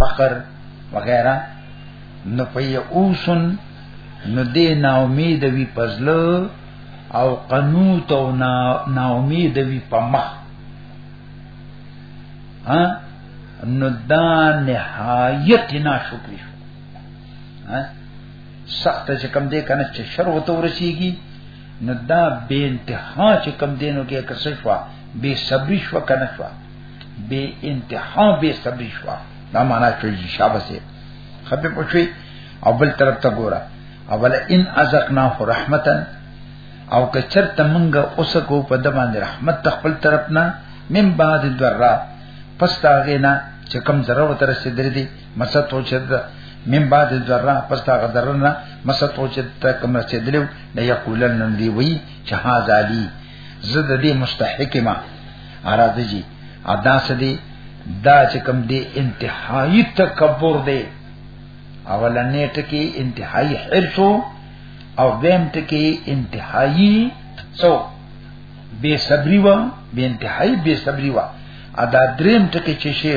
فقر وغیرہ نو پیعوسن نو دی نا امید وی پزلو او قنوت او نا امید وی پمخ ها نو دا نهایت نا شکری شو ها سخت چې کم دی کنه چې شر وته ورسیږي نو دا به انتها چې کم دینو کې کسر شو به صبر شو کنه شو به انتها به صبر شو دا معنا چې شابه سي خپه پوښي او بل طرف ته ګوره اول ان ازقنا رحمتا او کچر تمنګه اوس کو په د باندې رحمت تخپل طرف نه من بعد ذره پس تاغینا چې کم ذره وتر سدر دي مسد او چد من بعد ذره پس تا غدرنا مسد او چد تا کم رسیدلو نه یقولن نن دی وی چې ها زالی زد دې مستحق ما اراده جی ادا سدی دا چې کم دی انتهایی تکبر دی اولنې ټکی انتهایی حرصو او دیم ټکی انتهایی سو بے صبری وا بے انتهایی بے صبری وا ادا دریم ټکی چې شه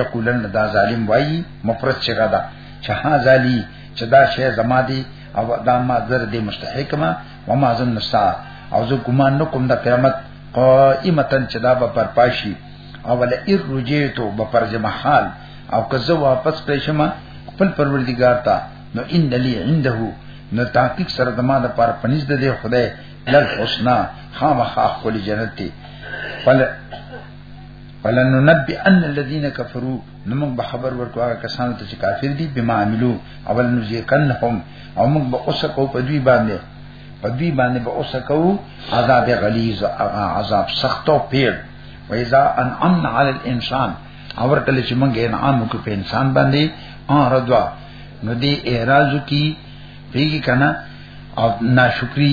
یقولن دا ظالم وای مفرد شګه دا چې ها ظالی چې دا شی زما دی او دا ما زر دی مستحق ما وما زن نسا او زه ګمان نکوم د قیامت قائمتن چې دا به پرپاشي او ول ار رجیتو به پرځ محال او که زه واپس پېښم خپل پروردگار ته نو ان لي عنده نو تحقیق سره د ما د پاره پنځ د خدای لږ حسنا خامخا خپل جنت ته فلننبئن الذين كفروا نمک به خبر ورکو هغه کسانو ته چې کافر دي بما عملو اول نذيقنهم او موږ به اوسه کو په دوی باندې په دوی باندې به اوسه کو عذاب غلیظ هغه عذاب سخت او پیر و اذا انعمنا على الانسان اور کله چې موږ انعام وکړو په انسان باندې ان ردوا نو دې اعتراض کی پیږي کنه او ناشکری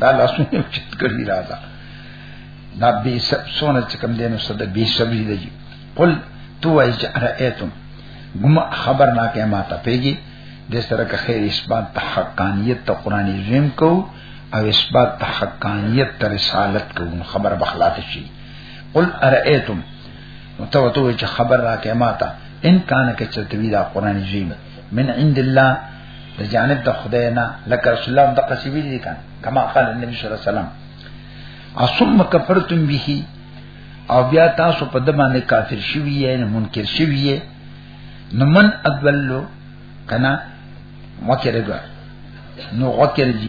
دا لاسونه چت کړی را ده دا بي سب سونه چې کوم دینو صد بي سب دی قل تو ای چې ارایتم ګم خبر نه کې ما ته پیږي د سره که خیر اثبات ته حقانیت ته قران عظیم کو او اثبات ته حقانیت ته رسالت کو خبر بخلاته شي قل ارایتم متوتو چې خبر را کې ما ته ان کان کې چې توی دا قران عظیم من عند الله د جانب د خدای نه لکه رسول الله د قصیبی دي کان کما قال النبي صلی الله علیه وسلم اصم کفرتم به او بیا تاسو په دمه نه کافر شوی یې نه منکر شوی یې نو من ادلو کنا مکرګا نو غکر جی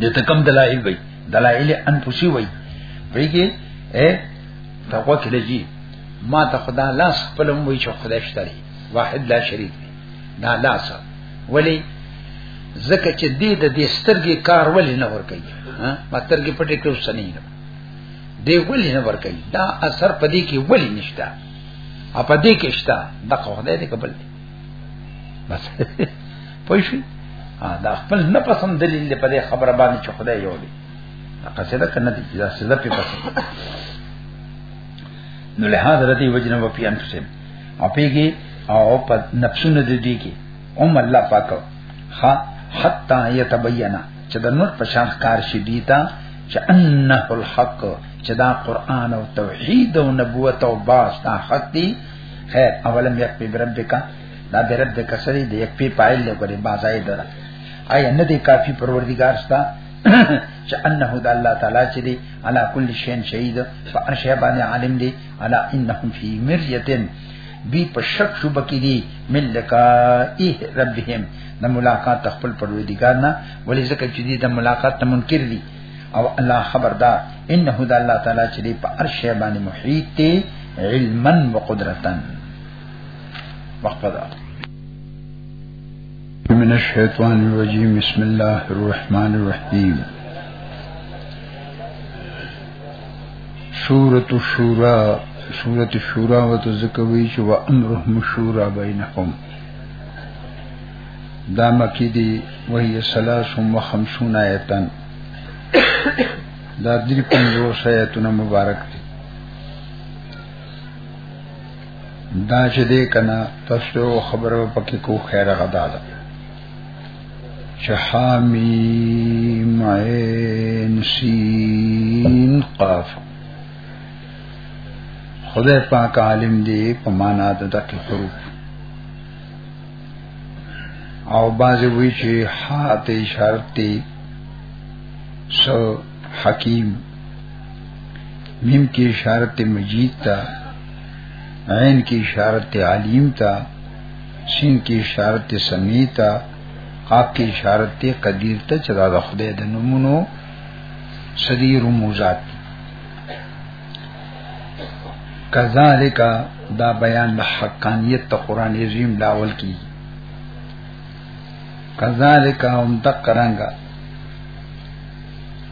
دته کم دلایل وي دلایل انفسی وي ویږي اے تقوا کې لږی ما ته خدا لاس خپل وی چې خدای شته واحد لا شریک دی دا لاس ولی زکه چې دې د دې سترګې کار ولې نه ور کوي ها ما سترګې پټې کړو سنې نه دې ولې نه ور کوي دا اثر پدې کې ولې نشته اپدې کې شته د خدای دې قبل دی بس پوښي دا خپل نه پسند دلیل دی په دې خبره باندې چې خدای یو دی قصیده کنه دي دا سزا په پسند نو له هغه رتی وجنه په پیان پسې او پیږي او په نفسونه دې دي کې ام الله پاک ها حتا یتبینا چې د نور په شان کار شي دي تا چې انه الحق چې دا قران او توحید او نبوت او باس دا حق دي خیر اولم یکفی بربک دا بربک سری دی یکفی پایل له کوي بازای دره آیا نه دی کافی پروردگار ستا چې انه د الله تعالی چې دی علا کل شین شهید فارشه باندې عالم دی علا انهم فی مرجتن بی په شک شوب کې دي من لقائه ربهم د ملاقات خپل پروردگار نه ولې ځکه چې دي د ملاقات ته منکر دي او الله خبردار انه د الله تعالی چې په هر شی باندې محیط دی علما وقدرتا وقفه ده من الشیطان الرجیم بسم الله الرحمن الرحیم سورة الشورى سورة الشورى وتذكوي شو وأمرهم الشورى بينهم دا مکی دی وهي سلاس و خمسون آیتن دا دری پنجوس آیتون مبارک دی دا چې دې کنا تاسو خبرو پکې کو خیره غدا ده چې حامیم عین سین قاف خدای پاک عالم دی په معنا د دقیق حروف او باز وی چې حاته اشارت تی سو حکیم میم کی اشارت مجید تا عین کی اشارت علیم تا سین کی اشارت سمیع تا قاف کی اشارت قدیر تا چدا د خدای د نمونو صدیر موزات کذالک دا بیان د حقانیت ته قران عظیم لاول کی کذالک هم تقرنګ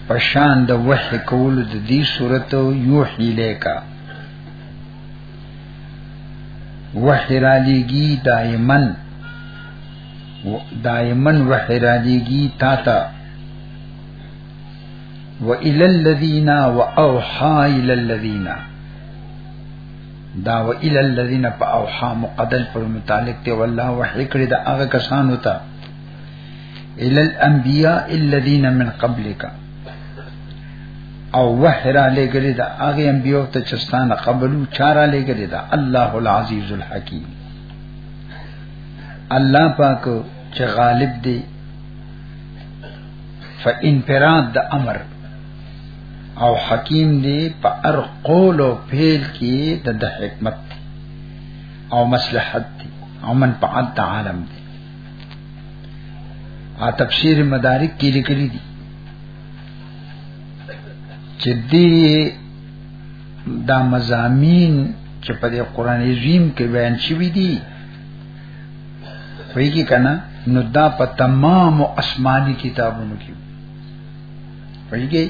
پشان د وحی کول د دې صورت یوحی لیکا وحی را لګی دایمن دایمن وحی را لګی تا ته وإلى الذين وأوحى إلى الذين دا وإلى الذين فأوحى مقدل پر متعلق ته والله وحی کړی دا هغه کسانو ته إلى الأنبياء الذين من قبلك او وحر علی گلی دا آغی انبیو تا چستان قبلو چار علی گلی دا اللہ العزیز الحکیم اللہ پاک چه غالب دی فانفراد د امر او حکیم دی په ار قول او فعل کې د د حکمت او مصلحت دی او من په عد عالم دی ا تفسیر مدارک کې لیکلي دي چې دې دا مزامین چې په دې قران عظیم کې بیان شوی دي ویږي کنه نو دا په تمام آسماني کتابونو کې ویږي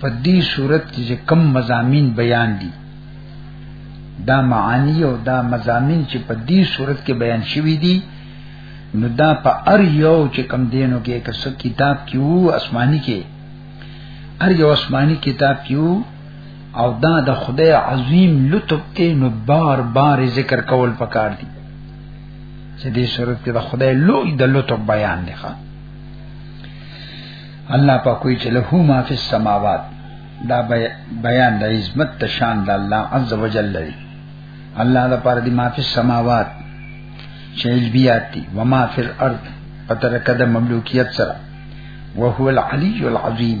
په دې صورت کې چې کم مزامین بیان دي دا معانی او دا مزامین چې په دې صورت کې بیان شوي دي نو دا په ار یو چې کم دینو کې کس کتاب کیو آسماني کې ار یو آسماني کتاب کیو او دا د خدای عظیم لطف ته نو بار بار ذکر کول پکار دي چې دې صورت کې د خدای لوی د لطف بیان دی ښا الله په کوئی چې له ما فی السماوات دا بیان د عظمت ته شان د الله عز وجل لري الله د پاره دی ما فی السماوات چې البیات دي و ما فی الارض پتر کده مملوکیت سره وهو العلی العظیم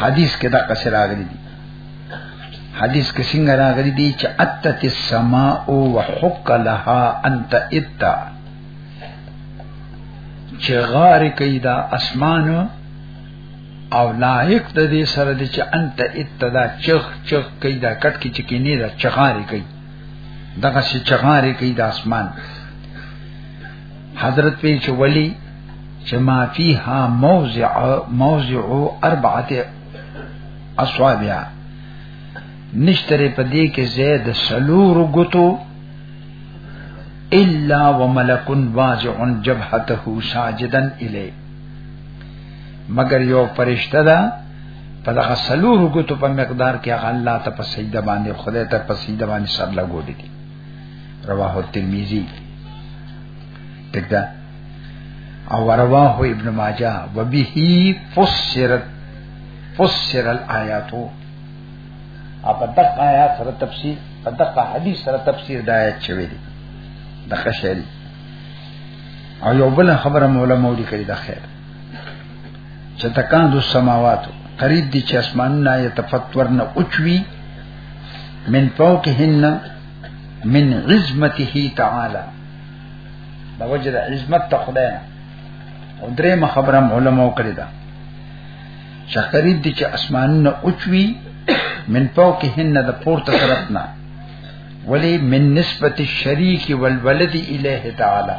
حدیث کې دا قصه راغلي دي حدیث کې څنګه راغلي دي چې اتت السماء وحق لها انت اتا چې غار کوي دا اسمان او لایق د دې سره دي چې انت اتدا چخ چخ کوي دا کټ کې چکینی دا چغاري کوي دغه چې چغاري کوي د اسمان حضرت وی چې ولی چې ما فيها موضع موضع اربعه اصابع نشتره پدې کې زید سلور غتو الا وملک واضع جبهته ساجدا الی مگر یو فرشتہ دا په دغه سلور غتو په مقدار کې هغه الله ته په سجده باندې خدای ته په سجده باندې سر لګولې دي رواه الترمذی دغه او رواه ابن ماجه وبه فسرت فسر الآیات او په دغه آیات سره تفسیر په دغه حدیث سره تفسیر د آیات شوی دی د خشری او یو بل خبره مولا مولي کړی د خیر چې تکان دو سماوات قریب دي چې اسمان نه یتفطور نه اوچوي من فوقهن من عظمته تعالی دا وجه د عظمت ته خدای نه او درې مخبرم علماء کړی دا چې قریب دي چې اسمان نه اوچوي من فوقهن د پورته طرف نه ولی من نسبت الشریک والولد الیه تعالی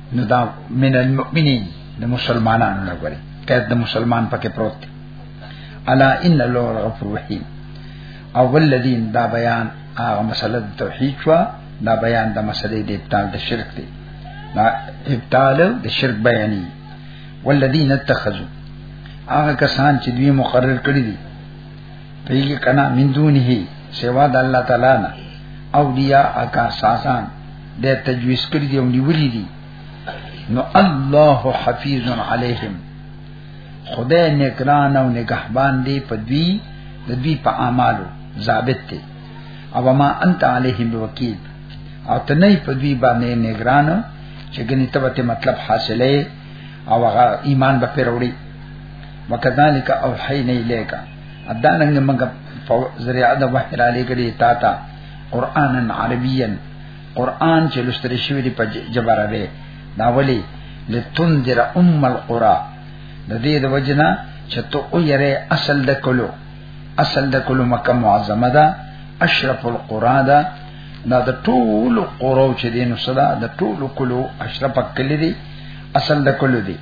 نو دا من المؤمنین د مسلمانانو نه غواړي کله د مسلمان پکې پروت دی الا ان الله غفور رحیم او ولذین دا بیان هغه مسله د توحید شو دا بیان د مسلې د ابطال د شرک دی دا ابطال د شرک بیانې ولذین اتخذوا هغه کسان چې دوی مقرر کړی دي پیږي کنا من دونه سوا د الله تعالی نه اولیاء اکا ساسان د تجویز کړی دی او نیولی دی نو الله حفیظ علیهم خدای نگران او نگهبان دی په دوی د دوی په اعمالو ضابط دی او ما انت علیهم وکیل او ته نه په دوی باندې نگران چې ګنې ته به مطلب حاصلې او هغه ایمان به پیروړي وکذالک اوحینا الیک اداننګ موږ ذریعہ د وحی را لګړي تا تا قرانا عربيا قران چې لوستل شوی دی په جبره به دا ولی لتنذر ام القرى د دې د وجنا چې تو او یره اصل د کلو اصل د کلو مکه معظمه ده اشرف القرى ده دا د ټولو قرو چې دین صدا د ټولو کلو اشرف کلی دی اصل د کلو دی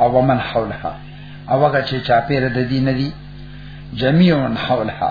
او ومن حولها او هغه چې چاپیر د دین دی جميع من حولها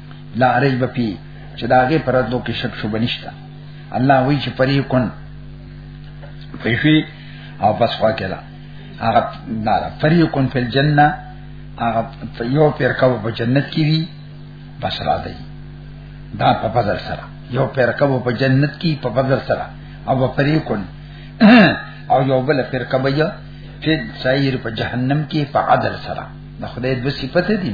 لا عرج بپی چې دا غي پراتلو کې شک شو بنشتا الله وی چې پری کون پیشي او بس خوا کلا هغه دارا پری کون فل جننه هغه یو پیر کاو په جنت کې وی بس را دی دا په فضل سره یو پیر کاو په جنت کې په فضل سره او پری کون او یو بل پیر کاو یا فل سایر په جهنم کې په عدل سره د خدای د صفته دي